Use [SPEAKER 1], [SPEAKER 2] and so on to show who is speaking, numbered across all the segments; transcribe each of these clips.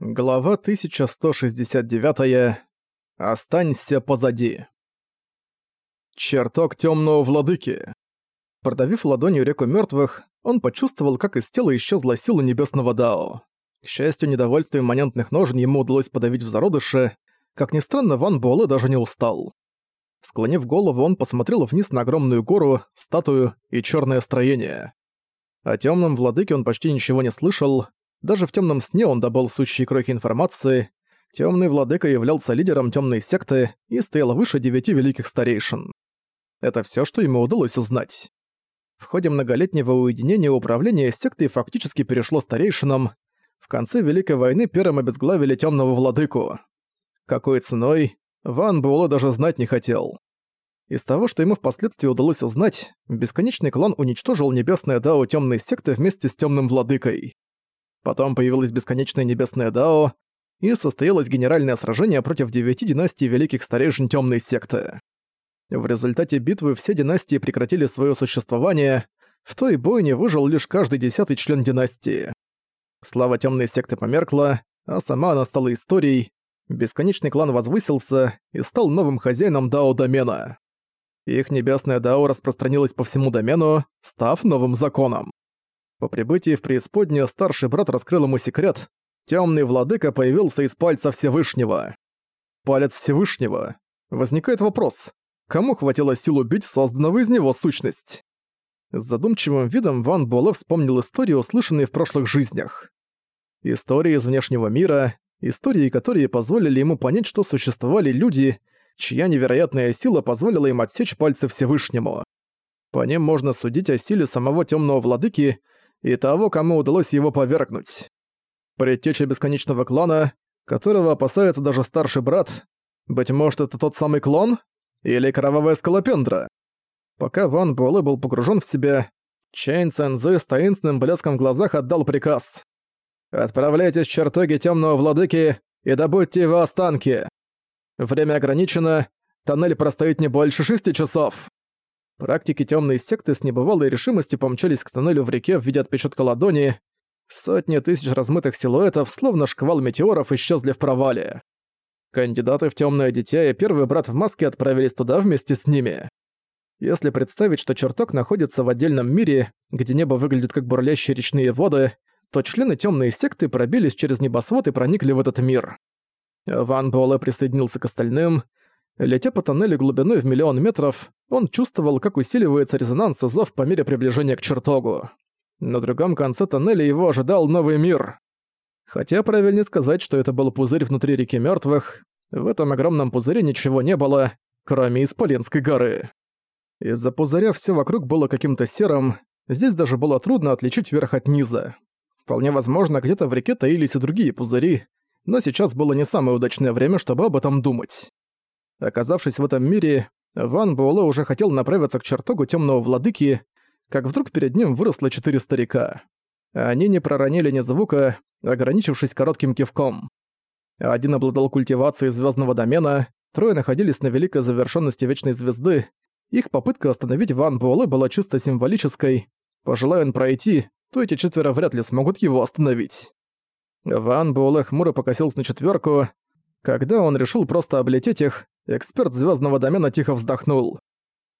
[SPEAKER 1] Глава 1169. Останься позади. Чертог темного владыки. Продавив ладонью реку мертвых, он почувствовал, как из тела исчезла сила небесного Дао. К счастью, недовольство имманентных ножен ему удалось подавить в зародыше. Как ни странно, Ван Буэлэ даже не устал. Склонив голову, он посмотрел вниз на огромную гору, статую и черное строение. О темном владыке он почти ничего не слышал, даже в темном сне он добыл сущие крохи информации. Темный владыка являлся лидером темной секты и стоял выше девяти великих старейшин. Это все, что ему удалось узнать. В ходе многолетнего уединения управление сектой фактически перешло старейшинам. В конце Великой войны первым обезглавили темного владыку. Какой ценой, Ван Буэлло даже знать не хотел. Из того, что ему впоследствии удалось узнать, бесконечный клан уничтожил небесное дао темной секты вместе с темным владыкой. Потом появилась бесконечная небесная Дао, и состоялось генеральное сражение против девяти династий великих старейшин Темной секты. В результате битвы все династии прекратили свое существование, в той бойне выжил лишь каждый десятый член династии. Слава Темной секты померкла, а сама она стала историей, бесконечный клан возвысился и стал новым хозяином Дао-домена. Их небесная Дао распространилась по всему домену, став новым законом. По прибытии в преисподнюю старший брат раскрыл ему секрет. Темный владыка появился из пальца Всевышнего. Палец Всевышнего. Возникает вопрос. Кому хватило сил убить созданного из него сущность? С задумчивым видом Ван Буэлэ вспомнил истории, услышанные в прошлых жизнях. Истории из внешнего мира, истории, которые позволили ему понять, что существовали люди, чья невероятная сила позволила им отсечь пальцы Всевышнему. По ним можно судить о силе самого темного владыки и того, кому удалось его повергнуть. Предтеча бесконечного клана, которого опасается даже старший брат, быть может, это тот самый клон? Или кровавая скалопендра? Пока Ван Буэлэ был погружен в себя, Чэнь Цэнзы с таинственным блеском в глазах отдал приказ. «Отправляйтесь в чертоги темного владыки и добудьте его останки. Время ограничено, тоннель простоит не больше шести часов». Практики темной секты с небывалой решимостью помчались к тоннелю в реке в виде отпечатка ладони. Сотни тысяч размытых силуэтов, словно шквал метеоров, исчезли в провале. Кандидаты в темное дитя и первый брат в маске отправились туда вместе с ними. Если представить, что чертог находится в отдельном мире, где небо выглядит как бурлящие речные воды, то члены темной секты пробились через небосвод и проникли в этот мир. Ван Буэлэ присоединился к остальным. Летя по тоннелю глубиной в миллион метров, он чувствовал, как усиливается резонанс и зов по мере приближения к чертогу. На другом конце тоннеля его ожидал новый мир. Хотя правильнее сказать, что это был пузырь внутри реки мертвых. В этом огромном пузыре ничего не было, кроме Исполинской горы. Из-за пузыря все вокруг было каким-то серым, здесь даже было трудно отличить верх от низа. Вполне возможно, где-то в реке таились и другие пузыри, но сейчас было не самое удачное время, чтобы об этом думать. Оказавшись в этом мире, Ван Буэлэ уже хотел направиться к чертогу темного владыки, как вдруг перед ним выросло четыре старика. Они не проронили ни звука, ограничившись коротким кивком. Один обладал культивацией звездного домена, трое находились на великой завершенности Вечной Звезды. Их попытка остановить Ван Буэлэ была чисто символической. Пожелая он пройти, то эти четверо вряд ли смогут его остановить. Ван Буэлэ хмуро покосился на четверку. Когда он решил просто облететь их, Эксперт звездного домена тихо вздохнул.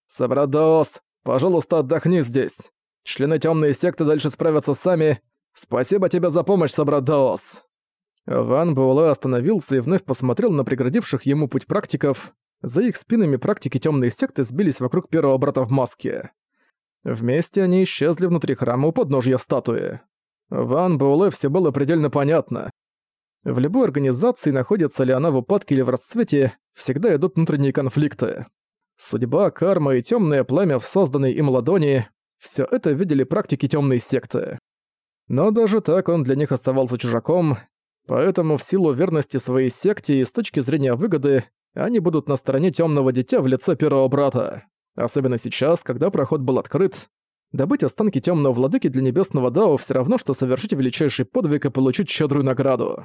[SPEAKER 1] «Сабрадос, пожалуйста, отдохни здесь. Члены темной секты дальше справятся сами. Спасибо тебе за помощь, Сабрадос». Ван Буэлэ остановился и вновь посмотрел на преградивших ему путь практиков. За их спинами практики темной секты сбились вокруг первого брата в маске. Вместе они исчезли внутри храма у подножья статуи. Ван Буэлэ все было предельно понятно. В любой организации, находится ли она в упадке или в расцвете, всегда идут внутренние конфликты. Судьба, карма и темное пламя в созданной им ладони – все это видели практики темной секты. Но даже так он для них оставался чужаком, поэтому в силу верности своей секте и с точки зрения выгоды они будут на стороне темного дитя в лице первого брата. Особенно сейчас, когда проход был открыт. Добыть останки темного владыки для небесного Дао все равно, что совершить величайший подвиг и получить щедрую награду.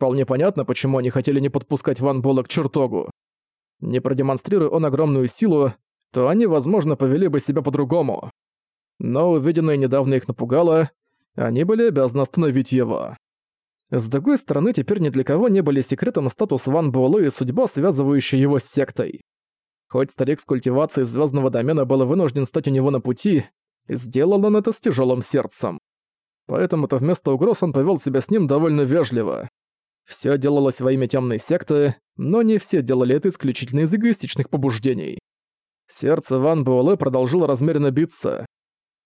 [SPEAKER 1] Вполне понятно, почему они хотели не подпускать Ван Буэлла к чертогу. Не продемонстрируя он огромную силу, то они, возможно, повели бы себя по-другому. Но увиденное недавно их напугало, они были обязаны остановить его. С другой стороны, теперь ни для кого не были секретом статус Ван Буэлэ и судьба, связывающая его с сектой. Хоть старик с культивацией звездного домена был вынужден стать у него на пути, сделал он это с тяжелым сердцем. Поэтому-то вместо угроз он повел себя с ним довольно вежливо. Все делалось во имя темной секты, но не все делали это исключительно из эгоистичных побуждений. Сердце Ван Буэлэ продолжило размеренно биться.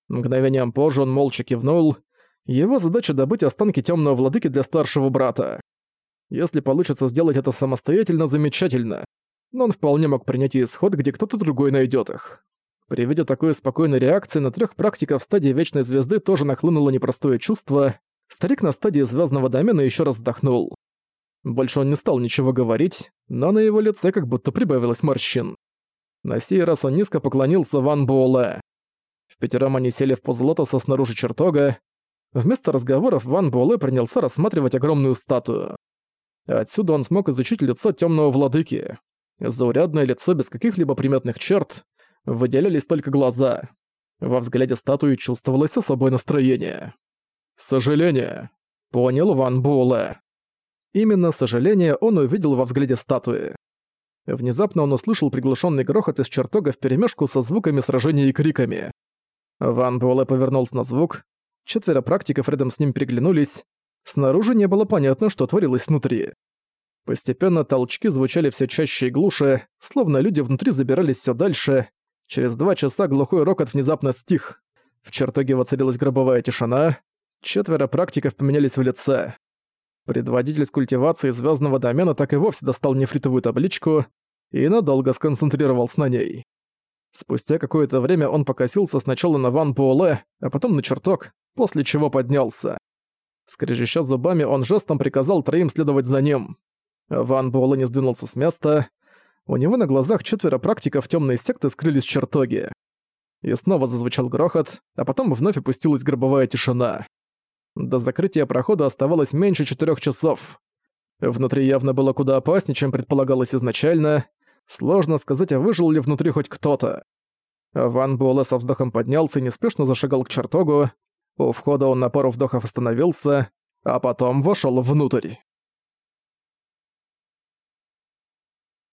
[SPEAKER 1] Мгновением позже он молча кивнул, его задача добыть останки темного владыки для старшего брата. Если получится сделать это самостоятельно, замечательно. Но он вполне мог принять исход, где кто-то другой найдет их. При виде такой спокойной реакции на трех практиков стадии Вечной Звезды тоже нахлынуло непростое чувство. Старик на стадии Звездного домена еще раз вздохнул. Больше он не стал ничего говорить, но на его лице как будто прибавилось морщин. На сей раз он низко поклонился Ван Буэлэ. В пятером они сели в позу лотоса снаружи чертога, Вместо разговоров Ван Буэлэ принялся рассматривать огромную статую. Отсюда он смог изучить лицо темного владыки. Заурядное лицо без каких-либо приметных черт, выделялись только глаза. Во взгляде статуи чувствовалось особое настроение. «Сожаление», — понял Ван Буэлэ. Именно сожаление он увидел во взгляде статуи. Внезапно он услышал приглушенный грохот из чертога вперемешку со звуками сражения и криками. Ван Буэлэ повернулся на звук, Четверо практиков рядом с ним переглянулись. Снаружи не было понятно, что творилось внутри. Постепенно толчки звучали все чаще и глуше, словно люди внутри забирались все дальше. Через два часа глухой рокот внезапно стих. В чертоге воцарилась гробовая тишина. Четверо практиков поменялись в лице. Предводитель с культивацией звездного домена так и вовсе достал нефритовую табличку и надолго сконцентрировался на ней. Спустя какое-то время он покосился сначала на Ван Буэлэ, а потом на чертог, после чего поднялся. Скрежеща зубами, он жестом приказал троим следовать за ним. Ван Буэлэ не сдвинулся с места. У него на глазах четверо практиков темной секты скрылись в чертоге. И снова зазвучал грохот, а потом вновь опустилась гробовая тишина. До закрытия прохода оставалось меньше четырех часов. Внутри явно было куда опаснее, чем предполагалось изначально. Сложно сказать, а выжил ли внутри хоть кто-то. Ван Буэлэ со вздохом поднялся и неспешно зашагал к чертогу. У входа он на пару вдохов остановился, а потом вошёл внутрь.